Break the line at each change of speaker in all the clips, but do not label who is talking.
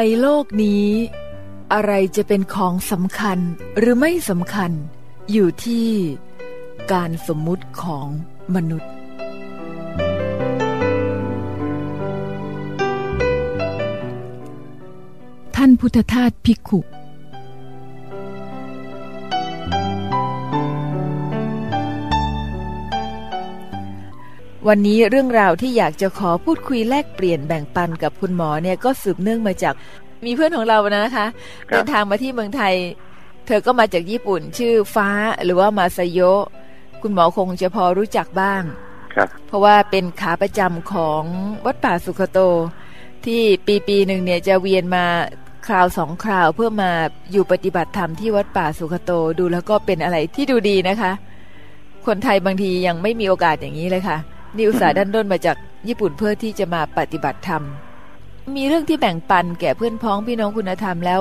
ในโลกนี้ อะไรจะเป็นของสำคัญหรือไม่สำคัญ อยู่ที่การสมมุติของมนุษย์ ท่านพุทธทาสภิกขุ วันนี้เรื่องราวที่อยากจะขอพูดคุยแลกเปลี่ยนแบ่งปันกับคุณหมอเนี่ยก็สืบเนื่องมาจากมีเพื่อนของเรานะคะ
ครับ
เดินทางมาที่เมืองไทย เธอก็มาจากญี่ปุ่น ชื่อฟ้าหรือว่ามาซาโยะคุณหมอคงจะพอรู้จักบ้าง
ครับ
เพราะว่าเป็นขาประจำของวัดป่าสุขโต ที่ปีปีหนึ่งเนี่ยจะเวียนมาคราวสองคราวเพื่อมาอยู่ปฏิบัติธรรมที่วัดป่าสุขโตดูแล้วก็เป็นอะไรที่ดูดีนะคะ คนไทยบางทียังไม่มีโอกาสอย่างนี้เลยค่ะ นี่อุตส่าห์ดันด้นมาจากญี่ปุ่นเพื่อที่จะมาปฏิบัติธรรม มีเรื่องที่แบ่งปันแก่เพื่อนพ้องพี่น้องคุณธรรมแล้ว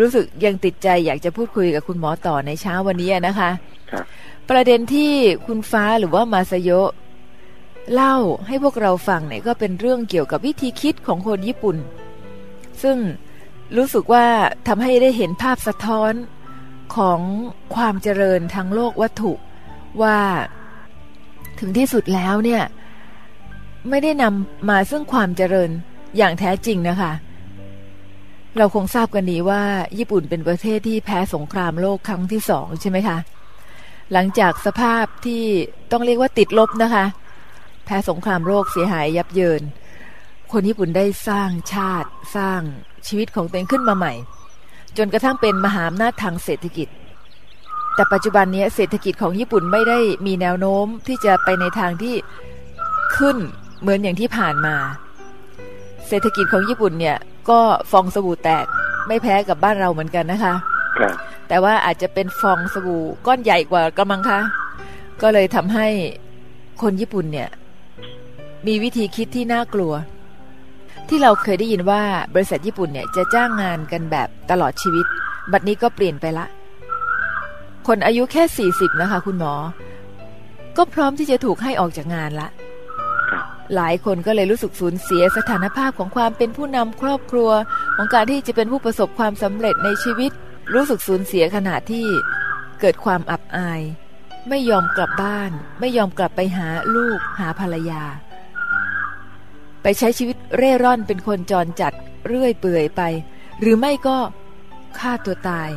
รู้สึกยังติดใจอยากจะพูดคุยกับคุณหมอต่อในเช้าวันนี้นะคะ
ครับ
ประเด็นที่คุณฟ้าหรือว่ามาซาโยะเล่าให้พวกเราฟังเนี่ยก็เป็นเรื่องเกี่ยวกับวิธีคิดของคนญี่ปุ่น ซึ่งรู้สึกว่าทำให้ได้เห็นภาพสะท้อนของความเจริญทางโลกวัตถุว่า ถึงที่สุดแล้วเนี่ยไม่ได้นำมาซึ่งความเจริญอย่างแท้จริงนะคะ เราคงทราบกันดีว่า ญี่ปุ่นเป็นประเทศที่แพ้สงครามโลกครั้งที่สองใช่ไหมคะ หลังจากสภาพที่ต้องเรียกว่าติดลบนะคะ แพ้สงครามโลกเสียหายยับเยิน คนญี่ปุ่นได้สร้างชาติสร้างชีวิตของตัวเองขึ้นมาใหม่ จนกระทั่งเป็นมหาอำนาจทางเศรษฐกิจ แต่ปัจจุบันนี้เศรษฐกิจของญี่ปุ่นไม่ได้มีแนวโน้มที่จะไปในทางที่ขึ้นเหมือนอย่างที่ผ่านมา เศรษฐกิจของญี่ปุ่นเนี่ยก็ฟองสบู่แตกไม่แพ้กับบ้านเราเหมือนกันนะคะ
ครับ
แต่ว่าอาจจะเป็นฟองสบู่ก้อนใหญ่กว่ากระมังคะก็เลยทำให้คนญี่ปุ่นเนี่ย มีวิธีคิดที่น่ากลัว ที่เราเคยได้ยินว่าบริษัทญี่ปุ่นเนี่ยจะจ้างงานกันแบบตลอดชีวิต บัดนี้ก็เปลี่ยนไปละ คนอายุแค่ 40 นะคะ คุณหมอ ก็พร้อมที่จะถูกให้ออกจากงานละ
ครับ
หลายคนก็เลยรู้สึกสูญเสียสถานภาพของความเป็นผู้นำครอบครัว ของการที่จะเป็นผู้ประสบความสำเร็จในชีวิต รู้สึกสูญเสียขณะที่เกิดความอับอาย ไม่ยอมกลับบ้าน ไม่ยอมกลับไปหาลูกหาภรรยา ไปใช้ชีวิตเร่ร่อนเป็นคนจรจัดเรื่อยเปื่อยไป หรือไม่ก็ฆ่าตัวตาย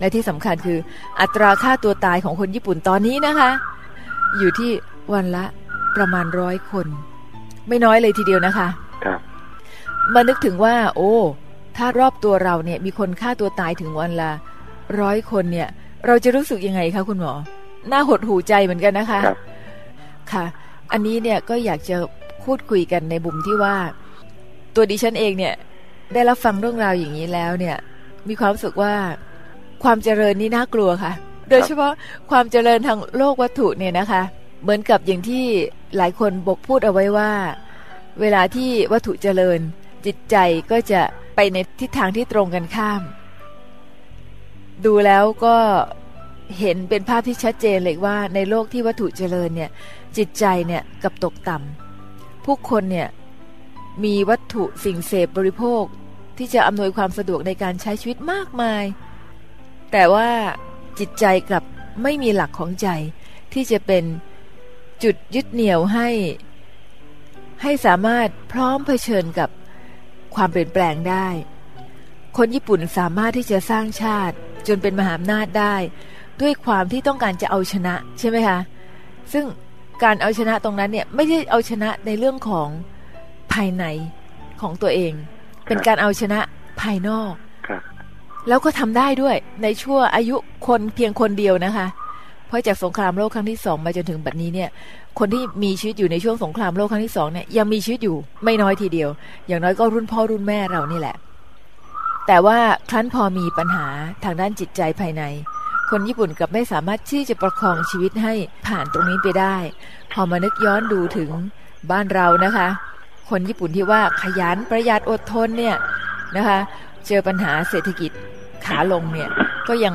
และที่สำคัญคืออัตราค่าตัวตายของคนญี่ปุ่นตอนนี้นะคะ อยู่ที่วันละประมาณร้อยคน ไม่น้อยเลยทีเดียวนะคะ
ครับ
มานึกถึงว่า โอ้ ถ้ารอบตัวเราเนี่ย มีคนฆ่าตัวตายถึงวันละร้อยคนเนี่ย เราจะรู้สึกยังไงคะคุณหมอ น่าหดหูใจเหมือนกันนะคะ
ครับ
ค่ะ อันนี้เนี่ยก็อยากจะพูดคุยกันในบุมที่ว่า ตัวดิฉันเองเนี่ย ได้รับฟังเรื่องราวอย่างนี้แล้วเนี่ย มีความรู้สึกว่า ความเจริญนี่น่ากลัวค่ะ โดยเฉพาะความเจริญทางโลกวัตถุเนี่ยนะคะ เหมือนกับอย่างที่หลายคนบอกพูดเอาไว้ว่า เวลาที่วัตถุเจริญ จิตใจก็จะไปในทิศทางที่ตรงกันข้าม ดูแล้วก็เห็นเป็นภาพที่ชัดเจนเลยว่าในโลกที่วัตถุเจริญเนี่ยจิตใจเนี่ยกับตกต่ำผู้คนเนี่ยมีวัตถุสิ่งเสพบริโภคที่จะอำนวยความสะดวกในการใช้ชีวิตมากมาย แต่ว่าจิตใจกลับไม่มีหลักของใจ ที่จะเป็นจุดยึดเหนี่ยวให้ ให้สามารถพร้อมเผชิญกับความเปลี่ยนแปลงได้ คนญี่ปุ่นสามารถที่จะสร้างชาติ จนเป็นมหาอำนาจได้ ด้วยความที่ต้องการจะเอาชนะใช่ไหมคะ ซึ่งการเอาชนะตรงนั้นเนี่ยไม่ใช่เอาชนะในเรื่องของภายในของตัวเอง เป็นการเอาชนะภายนอก แล้วก็ทำได้ด้วยในช่วงอายุคนเพียงคนเดียวนะคะ เพราะจากสงครามโลกครั้งที่สองมาจนถึงบัดนี้เนี่ย คนที่มีชีวิตอยู่ในช่วงสงครามโลกครั้งที่สองเนี่ยยังมีชีวิตอยู่ไม่น้อยทีเดียว อย่างน้อยก็รุ่นพ่อรุ่นแม่เรานี่แหละ แต่ว่าครั้นพอมีปัญหาทางด้านจิตใจภายใน คนญี่ปุ่นกับไม่สามารถที่จะประคองชีวิตให้ผ่านตรงนี้ไปได้ พอมานึกย้อนดูถึงบ้านเรานะคะ คนญี่ปุ่นที่ว่าขยันประหยัดอดทนเนี่ยนะคะ เจอปัญหาเศรษฐกิจขาลงเนี่ย ก็ยัง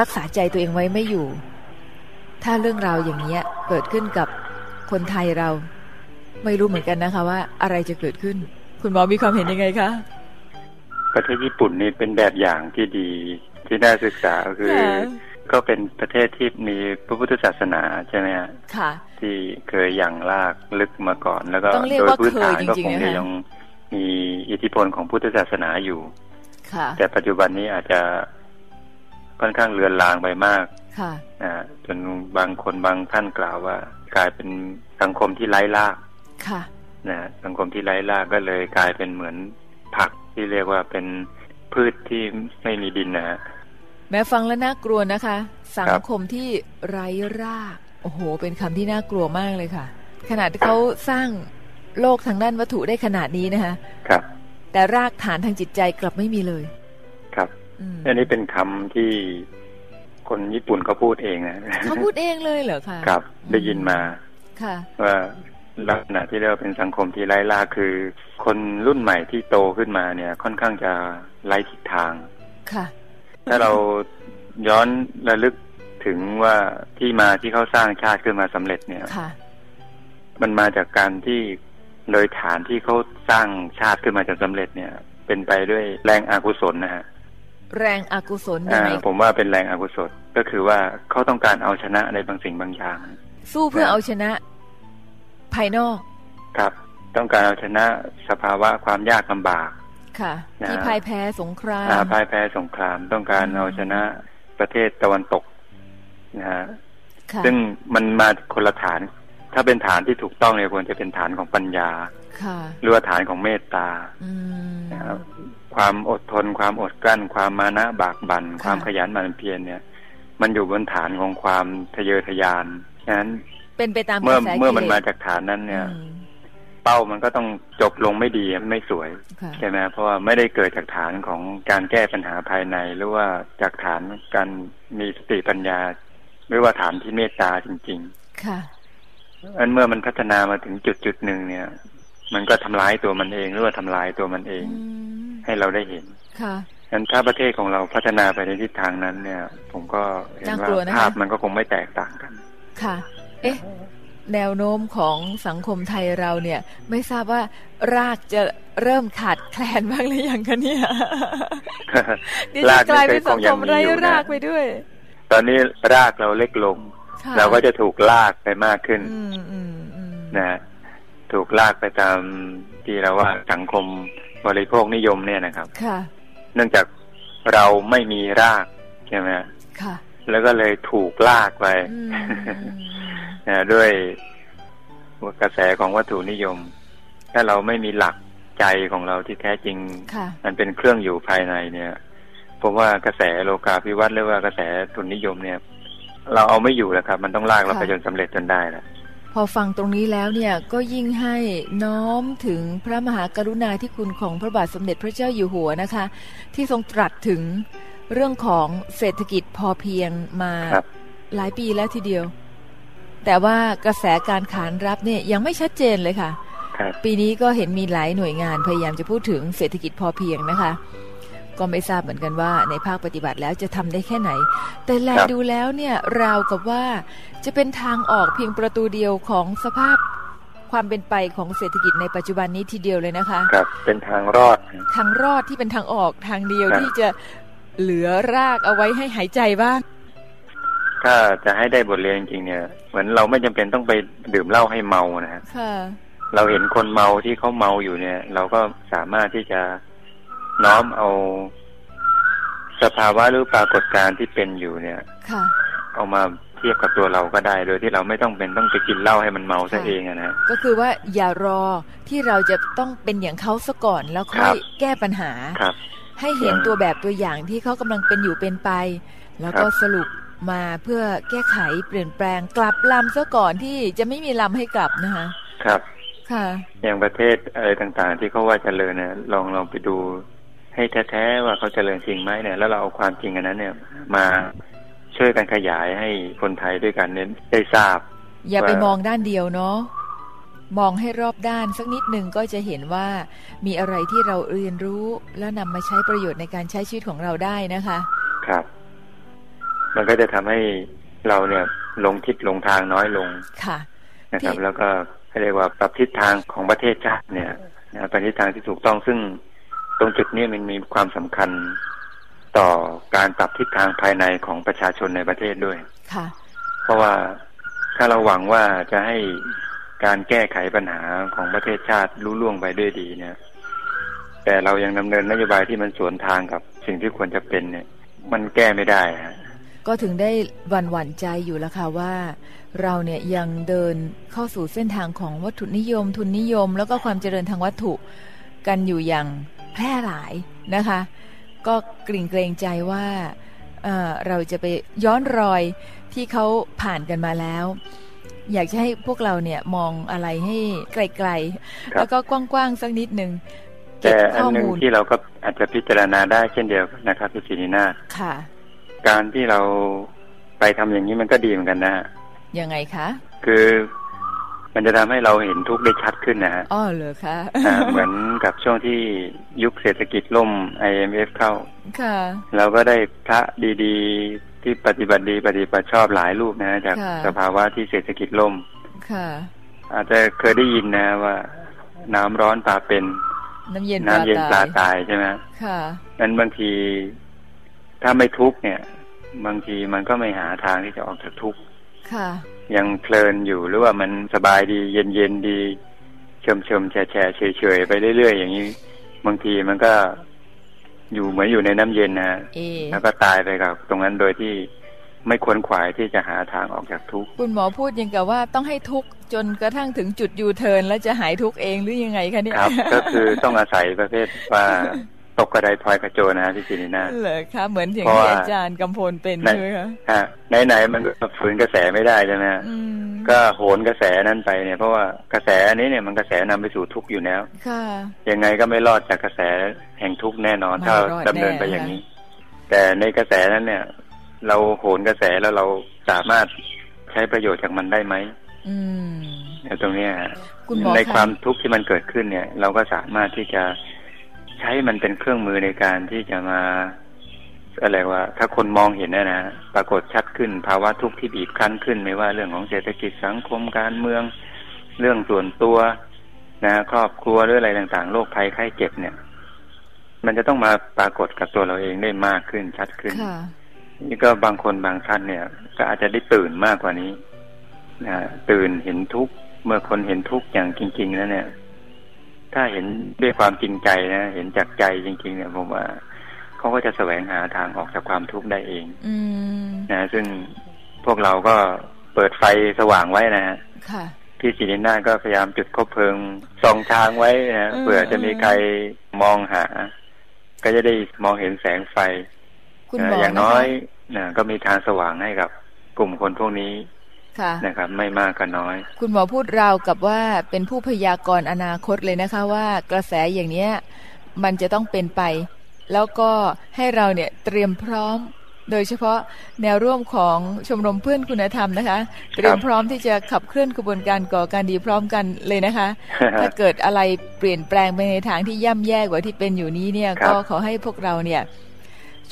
รักษาใจตัวเองไว้ไม่อยู่ ถ้าเรื่องราวอย่างเนี้ยเกิดขึ้นกับคนไทยเรา ไม่รู้เหมือนกันนะคะว่าอะไรจะเกิดขึ้น คุณหมอมีความเห็นยังไงคะ
ประเทศญี่ปุ่นนี่เป็นแบบอย่างที่ดีที่น่าศึกษาคือ ก็เป็นประเทศที่มีพระพุทธศาสนาใช่ไหมฮะ
ค่ะ
ที่เคยอย่างลากลึกมาก่อน แล้วก็
ต้องเรียก
โดย
ว่า
พื้นฐาน
เคย
ก็
จริง
ค
ๆ
ง
นะคะ
จะยัง มีอิทธิพลของพุทธศาสนาอยู่
ค่ะ
แต่ปัจจุบันนี้อาจจะค่อนข้างเลือนลางไปมาก
ค่ะ
นะจนบางคนบางท่านกล่าวว่า กลายเป็นสังคมที่ไร้ราก
ค่ะ
นะสังคมที่ไร้รากก็เลยกลายเป็นเหมือนผักที่เรียกว่าเป็นพืชที่ไม่มีดินนะฮะ
แม้ฟังแล้วน่ากลัวนะคะ สัง
ครับ
คมที่ไร้ราก โอ้โห เป็นคำที่น่ากลัวมากเลยค่ะ ขนาดที่เขาสร้าง โลกทางด้านวัตถุได้ขนาดนี้นะคะ
ครับ
แต่รากฐานทางจิตใจกลับไม่มีเลย
ครับ
อืม
อันนี้เป็นคำที่คนญี่ปุ่นเขาพูดเองนะ
เขาพูดเองเลยเหรอคะ
ครับ ได้ยินมา
ค่ะ
ว่าลักษณะที่เรียกว่าเป็นสังคมที่ไร้ล่าคือ คนรุ่นใหม่ที่โตขึ้นมาเนี่ย ค่อนข้างจะไร้ทิศทาง
ค่ะ
ถ้าเราย้อนระลึกถึงว่าที่มาที่เขาสร้างชาติขึ้นมาสำเร็จเนี่ย
ค่ะ
มันมาจากการที่ เลยฐานที่เขาสร้างชาติขึ้นมาจนสำเร็จเนี่ย เป็นไปด้วยแรงอากุศลนะฮะ
แรงอากุศลยัง
อ่า
ไง
ผมว่าเป็นแรงอากุศลก็คือว่าเขาต้องการเอาชนะในบางสิ่งบางอย่าง
สู้เพื่อ
นะ
เอาชนะ ภายนอก
ครับ ต้องการเอาชนะสภาวะความยากลำบาก
ค่ะ
นะ
ที่พ่ายแพ้สงคราม
อาพ่ายแพ้สงคราม ต้องการ
อืม
เอาชนะประเทศตะวันตกนะฮะ
ค่ะ
ซึ่งมันมาคนละฐาน ถ้าเป็นฐานที่ถูกต้องเนี่ยควรจะเป็นฐานของปัญญา
ค่ะ
หรือว่าฐานของเมตตา
อืม
นะครับความอดทน ความอดกลั้น ความมานะบากบัน่น
ค่ะ
ความขยันหมั่นเพียรเนี่ย มันอยู่บนฐานของความทะเยอทะยานฉะนั้น
เป็นไปตาม
เมื่อก
ระแส
เมื่อมัน
กิเลส
มาจากฐานนั้นเนี่ย
อืม
เป้ามันก็ต้องจบลงไม่ดีไม่สวย
ค่ะ
ใช่ไหมเพราะว่าไม่ได้เกิดจากฐานของการแก้ปัญหาภายใน หรือว่าจากฐานการมีสติปัญญา หรือว่าฐานที่เมตตาจริง
ค่ะ
ๆ อันเมื่อมันพัฒนามาถึงจุดจุดๆหนึ่งเนี่ย มันก็ทำร้ายตัวมันเองหรือว่าทำลายตัวมันเอง
อืม
ให้เราได้เห็น
ค่ะ
งั้นถ้าประเทศของเราพัฒนาไปในทิศทางนั้นเนี่ย ผมก็เห็นว่า
น่ากลัวนะคะ
ภาพมันก็คงไม่แตกต่างกัน
ค่ะ เอ๊ะ แนวโน้มของสังคมไทยเราเนี่ย ไม่ทราบว่ารากจะเริ่มขาดแคลนบ้างหรือยังคะเนี่ยดิฉันกลายเป็นสังคมไร้รากไปด้วย
ตอนนี้รากเราเล็กลง
ค่ะ
เราก็จะถูกลากไปมากขึ้น
อืมอืมอืม
นะฮะถูกลากไปตามที่เราว่าสังคมบริโภคนิยมเนี่ยนะครับ
ค่ะ
เนื่องจากเราไม่มีรากใช่ไหมฮะ
ค่ะ
แล้วก็เลยถูกลากไป
อืมอืม
นะด้วยกระแสของวัตถุนิยม ถ้าเราไม่มีหลักใจของเราที่แท้จริง
ค่ะ
มันเป็นเครื่องอยู่ภายในเนี่ยผมว่ากระแสโลกาภิวัตน์หรือว่ากระแสทุนนิยมเนี่ย เราเอาไม่อยู่แล้วครับ มันต้องลากเรา
ค่ะ
ไปจนสำเร็จจนได้แล้ว
พอฟังตรงนี้แล้วเนี่ยก็ยิ่งให้น้อมถึงพระมหากรุณาธิคุณของพระบาทสมเด็จพระเจ้าอยู่หัวนะคะ ที่ทรงตรัสถึงเรื่องของเศรษฐกิจพอเพียงมา
ครับ
หลายปีแล้วทีเดียว แต่ว่ากระแสการขานรับเนี่ยยังไม่ชัดเจนเลยค่ะ
ครับ
ปีนี้ก็เห็นมีหลายหน่วยงานพยายามจะพูดถึงเศรษฐกิจพอเพียงนะคะ ก็ไม่ทราบเหมือนกันว่าในภาคปฏิบัติแล้วจะทำได้แค่ไหน แต่แล
ครับ
ดูแล้วเนี่ยราวกับว่าจะเป็นทางออกเพียงประตูเดียวของสภาพความเป็นไปของเศรษฐกิจในปัจจุบันนี้ทีเดียวเลยนะคะ
ครับ เป็นทางรอด
ทางรอดที่เป็นทางออกทางเดียว
ครับ
ที่จะเหลือรากเอาไว้ให้หายใจบ้าง
ถ้าจะให้ได้บทเรียนจริงๆเนี่ย เหมือนเราไม่จำเป็นต้องไปดื่มเหล้าให้เมานะฮะ
ค่ะ
เราเห็นคนเมาที่เขาเมาอยู่เนี่ย เราก็สามารถที่จะ น้อมเอาสภาวะหรือปรากฏการณ์ที่เป็นอยู่เนี่ย
ค่ะ
เอามาเทียบกับตัวเราก็ได้ โดยที่เราไม่ต้องเป็นต้องไปกินเหล้าให้มันเมาซะ
ค่ะ
เองอะนะ
ก็คือว่าอย่ารอที่เราจะต้องเป็นอย่างเขาซะก่อนแล้วค่
ครั
อย
บ
แก้ปัญหา
ครับ
ให้เห็นตัวแบบตัวอย่างที่เขากำลังเป็นอยู่เป็นไป แล้วก็
ครับ
สรุปมาเพื่อแก้ไขเปลี่ยนแปลงกลับลำซะก่อนที่จะไม่มีลำให้กลับนะคะ
ครับ
ค่ะ
อย่างประเทศอะไรต่างๆ ที่เขาว่าเจริญเนี่ยลองลองไปดู ให้แท้ๆว่าเขาเจริญจริงไหมเนี่ยแล้วเราเอาความจริงอันนั้นเนี่ย มาช่วยกันขยายให้คนไทยด้วยกันเน้นได้ทราบ
อย่าไป
ว่า
มองด้านเดียวเนาะมองให้รอบด้านสักนิดหนึ่งก็จะเห็นว่ามีอะไรที่เราเรียนรู้แล้วนำมาใช้ประโยชน์ในการใช้ชีวิตของเราได้นะคะ
ครับ มันก็จะทำให้เราเนี่ยลงทิศลงทางน้อยลง
ค่ะ
นะครับ
ที่
แล้วก็ให้เรียกว่าปรับทิศทางของประเทศชาติเนี่ยนะไปทิศทางที่ถูกต้องซึ่ง รงจุดนี้มันมีความสำคัญต่อการปรับทิศทางภายในของประชาชนในประเทศด้วย
ค่ะ
เพราะว่าถ้าเราหวังว่าจะให้การแก้ไขปัญหาของประเทศชาติรู้ล่วงไปด้วยดีเนี่ย แต่เรายังดำเนินนโยบายที่มันสวนทางกับสิ่งที่ควรจะเป็นเนี่ย มันแก้ไม่ได้ฮะ
ก็ถึงได้หวันหวั่นใจอยู่แล้วค่ะว่า เราเนี่ยยังเดินเข้าสู่เส้นทางของวัตถุนิยม ทุนนิยม แล้วก็ความเจริญทางวัตถุกันอยู่อย่าง แพร่หลายนะคะ ก็กริ่งเกรงใจว่าเอ่อเราจะไปย้อนรอยที่เขาผ่านกันมาแล้ว อยากจะให้พวกเราเนี่ยมองอะไรให้ไกลๆ แล้วก็กว้างๆสักนิดหนึ่งเก็
แต่
บ
อัน
ข้อ
หนึ่ง
มูล
ที่เราก็อาจจะพิจารณาได้เช่นเดียวกันนะครับพี่ศิรินาถ
ค่ะ
การที่เราไปทำอย่างนี้มันก็ดีเหมือนกันนะฮะ
ยังไงคะ
คือ มันจะทำให้เราเห็นทุกข์ได้ชัดขึ้นนะฮะ
อ้อเหรอคะ
อ่าเหมือนกับช่วงที่ยุคเศรษฐกิจล่ม IMF เข้า
ค่ะ
เราก็ได้พระดีๆ ที่ปฏิบัติดีปฏิบัติชอบหลายรูปนะจาก
ค่ะ
สภาวะที่เศรษฐกิจล่ม
ค่ะ
อาจจะเคยได้ยินนะว่า น้ำร้อนปลาเป็น
น้ำเย็น
น้ำเย็นปลา
ตาย
ตายใช่ไหม
ค่ะ
นั้นบางทีถ้าไม่ทุกข์เนี่ย บางทีมันก็ไม่หาทางที่จะออกจากทุกข์
ค่ะ
ยังเพลินอยู่หรือว่ามันสบายดีเย็นเย็นๆดีเชมเชมๆแช่แช่เฉยเฉยๆไปเรื่อยๆอย่างนี้ บางทีมันก็อยู่เหมือนอยู่ในน้ำเย็นนะ
เอ
แล้วก็ตายไปกับ ตรงนั้นโดยที่ไม่ควรขวายที่จะหาทางออกจากทุกข์
คุณหมอพูดยังกับว่าต้องให้ทุกข์จนกระทั่งถึงจุดยูเทิร์นแล้วจะหายทุกข์เองหรือยังไงคะเนี่ย
ครับ ก็คือต้องอาศัยประเภทว่า ตกกระไดพลอยกระโจนนะพี่จินีนา
เหรอคะเหมือนอย่าง
เพราะ
ที่
ว่า
อาจารย์กำพลเป็น
ใน
ใช่ไหมคะ
ฮะไหนๆมันก็ฝืนกระแสไม่ได้ใช่ไหมฮะ
อืม
ก็โหนกระแสนั้นไปเนี่ย เพราะว่ากระแสอันนี้เนี่ยมันกระแสนำไปสู่ทุกข์อยู่แล้ว
ค่ะ
ยังไงก็ไม่รอดจากกระแสแห่งทุกข์แน่นอน
ไม่
ถ้าร
อด
ดำเนิน
แน่
ไปอย่างนี้ แต่ในกระแสนั้นเนี่ย เราโหนกระแสแล้วเราสามารถใช้ประโยชน์จากมันได้ไหม
อืม
ในตรงเนี้ยฮะ
คุณหมอ
ใน
คะ
ความทุกข์ที่มันเกิดขึ้นเนี่ย เราก็สามารถที่จะ ใช้มันเป็นเครื่องมือในการที่จะมาอะไรว่า ถ้าคนมองเห็นนะนะปรากฏชัดขึ้น ภาวะทุกข์ที่บีบคั้นขึ้น ไม่ว่าเรื่องของเศรษฐกิจสังคมการเมือง เรื่องส่วนตัวนะ ครอบครัวหรืออะไรต่างๆโรคภัยไข้เจ็บเนี่ย มันจะต้องมาปรากฏกับตัวเราเองได้มากขึ้นชัดขึ้น
ค่ะ
นี่ก็บางคนบางท่านเนี่ย ก็อาจจะได้ตื่นมากกว่านี้นะตื่นเห็นทุกข์เมื่อคนเห็นทุกข์อย่างจริง ๆ แล้วเนี่ย ถ้าเห็นด้วยความจริงใจนะ เห็นจากใจจริง ๆ เนี่ยผมว่าเขาก็จะแสวงหาทางออกจากความทุกข์ได้เอง
อืม
นะซึ่งพวกเราก็เปิดไฟสว่างไว้นะฮะ
ค่ะ
พี่จินินาก็พยายามจุดคบเพลิงส่องทางไว้นะ
อืม
เผื่อจะมีใครมองหา ก็จะได้มองเห็นแสงไฟ
คุณ
เอ่
หม
อ
อ
อย่าง
นะ
น้อ
คะ
ยนะก็มีทางสว่างให้กับกลุ่มคนพวกนี้
ค่ะ
นะครับ ไม่มากก็น้อย
คุณหมอพูดราวกับว่าเป็นผู้พยากรณ์อนาคตเลยนะคะ ว่ากระแสอย่างเนี้ย มันจะต้องเป็นไป แล้วก็ให้เราเนี่ยเตรียมพร้อม โดยเฉพาะแนวร่วมของชมรมเพื่อนคุณธรรมนะคะเตรียมพร้อมที่จะขับเคลื่อนกระบวนการก่อการดีพร้อมกันเลยนะคะ ถ้าเกิดอะไรเปลี่ยนแปลงไปในทางที่ย่ำแย่กว่าที่เป็นอยู่นี้เนี่ย
ครับ
ก็ขอให้พวกเราเนี่ย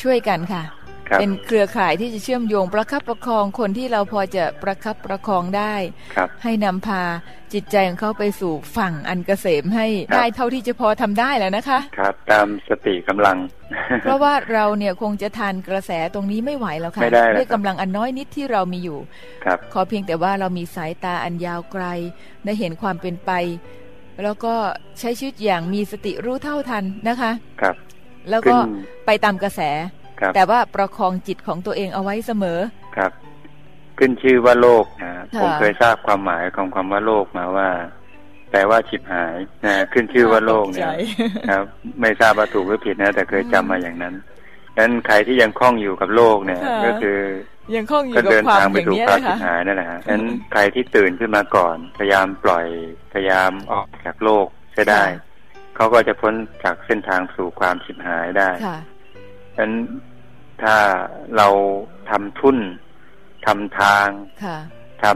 ช่วยกันค่ะ
ครับ
เป็นเครือข่ายที่จะเชื่อมโยงประคับประคองคนที่เราพอจะประคับประคองได้
ครับ
ให้นำพาจิตใจของเขาไปสู่ฝั่งอันเกษมให้
ครับ
ได้เท่าที่จะพอทำได้แล้วนะคะ
ครับ ตามสติกำลัง
เพราะว่าเราเนี่ยคงจะทานกระแสตรงนี้ไม่ไหวแล้วค่ะ
ไม่ได้แล้ว
ด้วย
ครับ
กำลังอันน้อยนิดที่เรามีอยู่
ครับ
ขอเพียงแต่ว่าเรามีสายตาอันยาวไกลได้เห็นความเป็นไป แล้วก็ใช้ชีวิตอย่างมีสติรู้เท่าทันนะคะ
ครับ
แล้วก็
ขึ้น
ไปตามกระแส
ครับ
แต่ว่าประคองจิตของตัวเองเอาไว้เสมอ
ครับ ขึ้นชื่อว่าโลกนะ
ค่ะ
ผมเคยทราบความหมายของคำว่าโลกมาว่า แปลว่าฉิบหายนะขึ้นชื่อว่าโลกเนี่ย
ตใจ
ครับ ไม่ทราบว่าถูกหรือผิดนะ แต่เคยจำมาอย่างนั้นดังนั้นใครที่ยังคล่องอยู่กับโลกเนี่ย
ค่ะ
ก็คือ
ยังคล่องอยู่
ก็
กับ
เดิน
ความ
ทางไป
อย่าง
สู่
นี้ย
ความ
นะ
สิ
คะ
บหายนั่นแหละฮะฉะนั้นใครที่ตื่นขึ้นมาก่อน พยายามปล่อย พยายามออกจากโลกใช้ได้ เขาก็จะพ้นจากเส้นทางสู่ความสิบหายได้
ค่ะ
ฉะนั้นถ้าเราทำทุนทำทาง
ค่ะ
ท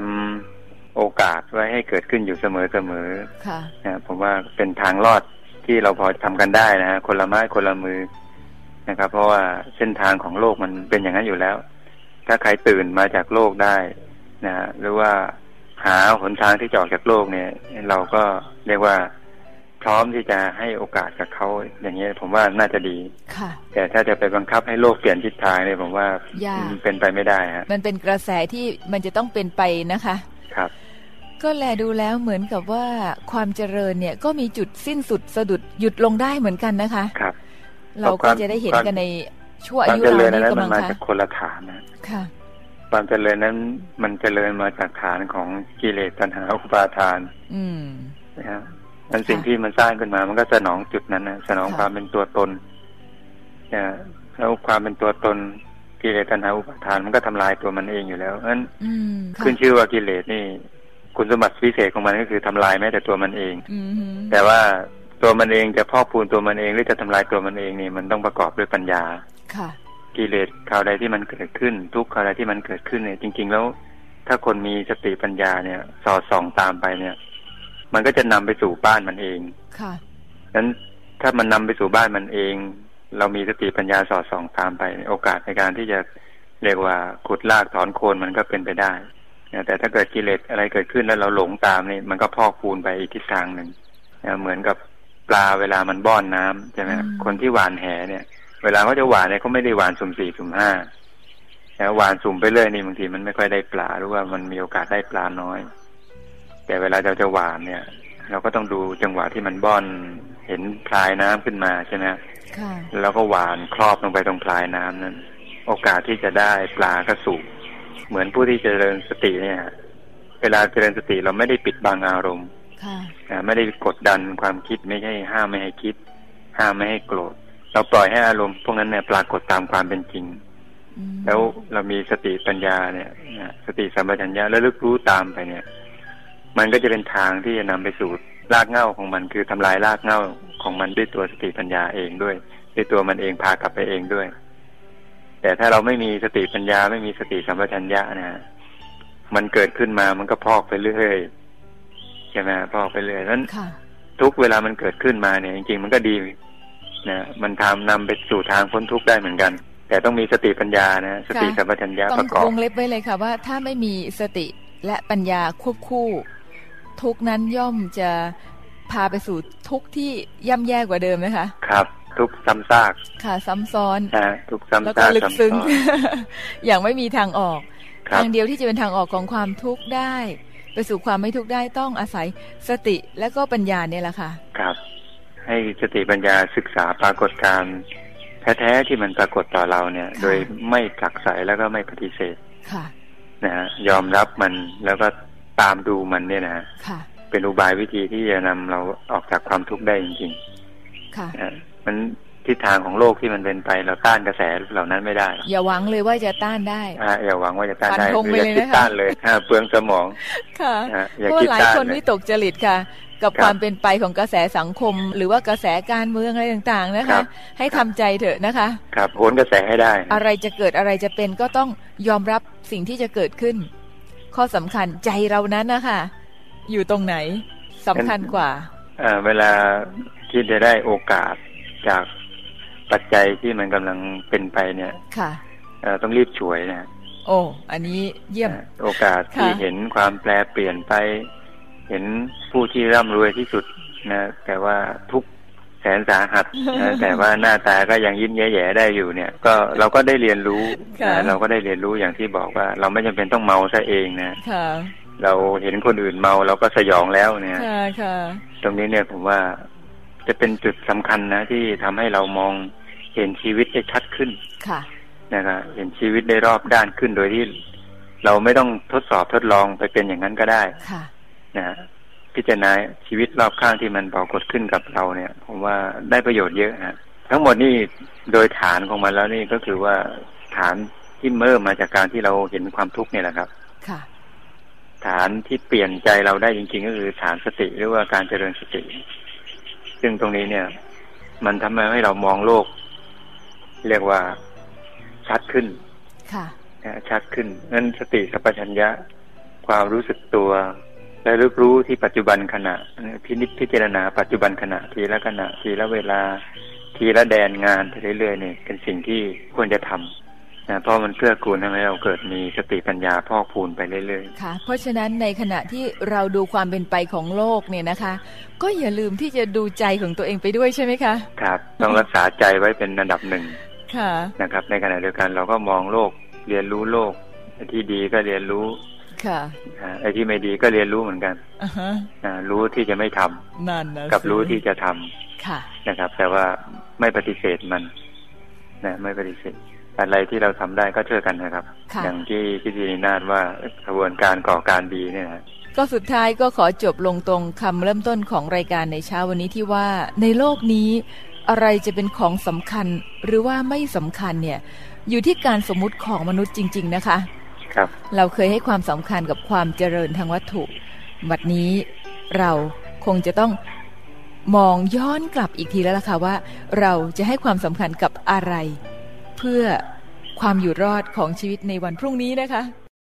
ำโอกาสไว้ให้เกิดขึ้นอยู่เสมอเสมอ
ค่ะ
ๆนะผมว่าเป็นทางรอดที่เราพอทำกันได้นะฮะคนละไม้คนละมือนะครับ เพราะว่าเส้นทางของโลกมันเป็นอย่างนั้นอยู่แล้ว ถ้าใครตื่นมาจากโลกได้นะฮะหรือว่าหาหนทางที่จะออกจากโลกเนี่ย เราก็เรียกว่า พร้อมที่จะให้โอกาสกับเขาอย่างเงี้ยผมว่าน่าจะดี
ค่ะ
แต่ถ้าจะไปบังคับให้โลกเปลี่ยนทิศทางเนี่ยผมว่ายา
ก
มันเป็นไปไม่ได้ฮะ
มันเป็นกระแสที่มันจะต้องเป็นไปนะคะ
ครับ
ก็แลดูแล้วเหมือนกับว่าความเจริญเนี่ยก็มีจุดสิ้นสุดสะดุดหยุดลงได้เหมือนกันนะคะ
ครับ
เราก็จะได้เห็นกันในชั่ว
ค
อาวา
ม
ยุ
เจ
เรา
ริญ
นี้
นั้น
ก็
มั
มั้
น
ง
มา
คะ
จากคนละฐานนะ
ค่ะ
ความเจริญนั้นมันเจริญมาจากฐานของกิเลสตัณหาอุปาทาน
อืม
นะฮะ มันสิ่งที่มันสร้างขึ้นมา มันก็สนองจุดนั้นนะสนอง
ค่ะ
ความเป็นตัวตนนะแล้วความเป็นตัวตนกิเลสตัณหาอุปาทานมันก็ทำลายตัวมันเองอยู่แล้วเพราะฉะนั้น
อืมค่ะ
ขึ้นชื่อว่ากิเลสนี่ คุณสมบัติพิเศษของมันก็คือทำลายแม้แต่ตัวมันเอง
อืม
แต่ว่าตัวมันเองจะพอกพูนตัวมันเองหรือจะทำลายตัวมันเองนี่มันต้องประกอบด้วยปัญญา
ค่ะ
กิเลสคราวใดที่มันเกิดขึ้น ทุกคราวใดที่มันเกิดขึ้นเนี่ยจริง ๆ แล้ว ถ้าคนมีสติปัญญาเนี่ย สอดส่องตามไปเนี่ย มันก็จะนำไปสู่บ้านมันเอง
ค่ะ
นั้นถ้ามันนำไปสู่บ้านมันเอง เรามีสติปัญญาสอดส่องตามไป โอกาสในการที่จะเรียกว่าขุดลากถอนโคนมันก็เป็นไปได้นะแต่ถ้าเกิดกิเลสอะไรเกิดขึ้นแล้วเราหลงตามนี่มันก็พอกพูนไปอีกทิศทางหนึ่งนะเหมือนกับปลาเวลามันบ้อนน้ำใช่ไหม
อืม
คนที่หวานแหเนี่ย เวลาเขาจะหวานเนี่ยเขาไม่ได้หวานสุ่มสี่สุ่มห้านะหวานสุ่มไปเรื่อยนี่บางทีมันไม่ค่อยได้ปลาหรือว่ามันมีโอกาสได้ปลาน้อย แต่เวลาเราจะหวานเนี่ย เราก็ต้องดูจังหวะที่มันบ้อนเห็นพลายน้ำขึ้นมาใช่ไหม
ค่ะ
แล้วก็หวานครอบลงไปตรงพลายน้ำนั้น โอกาสที่จะได้ปลาก็สูงเหมือนผู้ที่เจริญสติเนี่ย เวลาเจริญสติเราไม่ได้ปิดบังอารมณ์
ค่ะ
นะไม่ได้กดดันความคิดไม่ใช่ห้ามไม่ให้คิด ห้ามไม่ให้โกรธเราปล่อยให้อารมณ์พวกนั้นเนี่ยปรากฏตามความเป็นจริง
อืม
แล้วเรามีสติปัญญาเนี่ยนะสติสัมปชัญญะแล้วลึกรู้ตามไปเนี่ย มันก็จะเป็นทางที่จะนำไปสู่รากเหง้าของมัน คือทำลายรากเหง้าของมันด้วยตัวสติปัญญาเองด้วยด้วยตัวมันเองพากลับไปเองด้วย แต่ถ้าเราไม่มีสติปัญญาไม่มีสติสัมปชัญญะนะมันเกิดขึ้นมามันก็พอกไปเรื่อยใช่ไหมพอกไปเรื่อยนั้น
ค่ะ
ทุกเวลามันเกิดขึ้นมาเนี่ย จริงๆมันก็ดีนะมันทำนำไปสู่ทางพ้นทุกข์ได้เหมือนกัน แต่ต้องมีสติปัญญานะสติสัมปชัญญะ
ต้อ
ป
ง
ระกอบ
วงเล็บไว้เลยค่ะว่าถ้าไม่มีสติและปัญญาควบคู่ ทุกข์นั้นย่อมจะพาไปสู่ทุกข์ที่ย่ำแย่กว่าเดิมนะคะ
ครับทุกข์ซ้ำซาก
ค่ะ ซ้ำซ้อน
นะทุกข์ซ้ำ
แล้ว
ซา
ก็
ก
ลึก
ซ้ำ
ซึ้ง
ซ้อน
อย่างไม่มีทางออก
ครับ
ทางเดียวที่จะเป็นทางออกของความทุกข์ได้ ไปสู่ความไม่ทุกข์ได้ต้องอาศัยสติและก็ปัญญาเนี่ยแหละค่ะ
ครับ ให้สติปัญญาศึกษาปรากฏการณ์แท้ๆที่มันปรากฏต่อเราเนี่ย
ค่ะ
โดยไม่ผลักใสแล้วก็ไม่ปฏิเสธ
ค่ะ
นะฮะยอมรับมันแล้วก็ ตามดูมันเนี่ยนะ
ค่ะ
เป็นอุบายวิธีที่จะนำเราออกจากความทุกข์ได้จริง
ค่ะ
ๆนะฮะมันทิศทางของโลกที่มันเป็นไปเราต้านกระแสเหล่านั้นไม่ได้หรอก
อย่าหวังเลยว่าจะต้านได้
อ่าอย่าหวังว่าจะต้านได้
ฟันธง
หรืออย่า
ไปเลย
คิด
นะคะ
ต้านเลยอ่าเปลืองสมอง
ค่ะ
นะอย่า
เพราะ
คิด
หลาย
ต้าน
คน
เลย
วิตกจริตค่ะกับ
ครับ
ความเป็นไปของกระแสสังคม หรือว่ากระแสการเมืองอะไรต่างๆนะ
ครั
คะ
บ
ให้ทำใจเถอะนะคะ
ครับโหนกระแสให้ได้
อะไรจะเกิดอะไรจะเป็นก็ต้องยอมรับสิ่งที่จะเกิดขึ้น ข้อสำคัญใจเรานั้นนะคะอยู่ตรงไหนสำคัญกว่า
อ่าเวลาที่จะได้โอกาสจากปัจจัยที่มันกำลังเป็นไปเนี่ย
ค่ะ
เอ่อต้องรีบฉวยนะ
โอ้อันนี้เยี่ยม
อ่าโอกาสที่
ค่ะ
เห็นความแปลเปลี่ยนไป เห็นผู้ที่ร่ำรวยที่สุดนะแต่ว่าทุกข์แสนสาหัสนะแต่ว่าหน้าตาก็ยังยิ้มแย่ๆได้อยู่เนี่ย ก็เราก็ได้เรียนรู้
ค่ะ
นะเราก็ได้เรียนรู้อย่างที่บอกว่า เราไม่จำเป็นต้องเมาซะเองนะ
ค่ะ
เราเห็นคนอื่นเมาเราก็สยองแล้วเนี่ย
ค่ะค่ะ
ตรงนี้เนี่ยผมว่าจะเป็นจุดสำคัญนะ ที่ทำให้เรามองเห็นชีวิตได้ชัดขึ้น
ค่ะ
นะครับเห็นชีวิตได้รอบด้านขึ้นโดยที่เราไม่ต้องทดสอบทดลองไปเป็นอย่างนั้นก็ได้
ค่ะ
นะฮะ พิจารณาชีวิตรอบข้างที่มันปรากฏขึ้นกับเราเนี่ย ผมว่าได้ประโยชน์เยอะฮะทั้งหมดนี่โดยฐานของมันแล้วนี่ก็คือว่าฐานที่เมื่อมาจากการที่เราเห็นความทุกข์เนี่ยแหละครับ
ค่ะ
ฐานที่เปลี่ยนใจเราได้จริง ๆ ก็คือฐานสติหรือว่าการเจริญสติ ซึ่งตรงนี้เนี่ย มันทำให้เรามองโลก เรียกว่าชัดขึ้น
ค่ะ
นะชัดขึ้นนั้นสติสัพพัญญะ ความรู้สึกตัว และรู้รู้ที่ปัจจุบันขณะพินิจพิจารณาปัจจุบันขณะทีละขณะทีละเวลา ทีละแดนงานไปเรื่อยๆเนี่ยเป็นสิ่งที่ควรจะทนะเพราะมันเกื้อกูลทำให้เราเกิดมีสติปัญญาพอกพูนไปเรื่อย
ๆ ค่ะ เพราะฉะนั้นในขณะที่เราดูความเป็นไปของโลกเนี่ยนะคะ ก็อย่าลืมที่จะดูใจของตัวเองไปด้วยใช่ไหมคะ
ครับ ต้องรักษาใจไว้เป็นอันดับหนึ่ง
ค่ะ
นะครับ ในขณะเดียวกันเราก็มองโลกเรียนรู้โลกที่ดีก็เรียนรู้
ค่ะ
ไอ้ที่ไม่ดีก็เรียนรู้เหมือนกัน
อ่า
รู้ที่จะไม่ทำ
นั่นนะ
กับรู้ที่จะทำ
ค่ะ
นะครับ แต่ว่าไม่ปฏิเสธมันนะไม่ปฏิเสธ อะไรที่เราทำได้ก็ช่วยกันนะครับ อย่างที่พิธีนาฏว่ากระบวนการก่อการดีเนี่ย
ก็สุดท้ายก็ขอจบลงตรงคำเริ่มต้นของรายการในเช้าวันนี้ที่ว่าในโลกนี้ อะไรจะเป็นของสำคัญหรือว่าไม่สำคัญเนี่ย อยู่ที่การสมมุติของมนุษย์จริง ๆ นะคะ
ครับ
เราเคยให้ความสำคัญกับความเจริญทางวัตถุบัดนี้เราคงจะต้องมองย้อนกลับอีกทีแล้วล่ะค่ะว่า เราจะให้ความสำคัญกับอะไร เพื่อความอยู่รอดของชีวิตในวันพรุ่งนี้นะคะ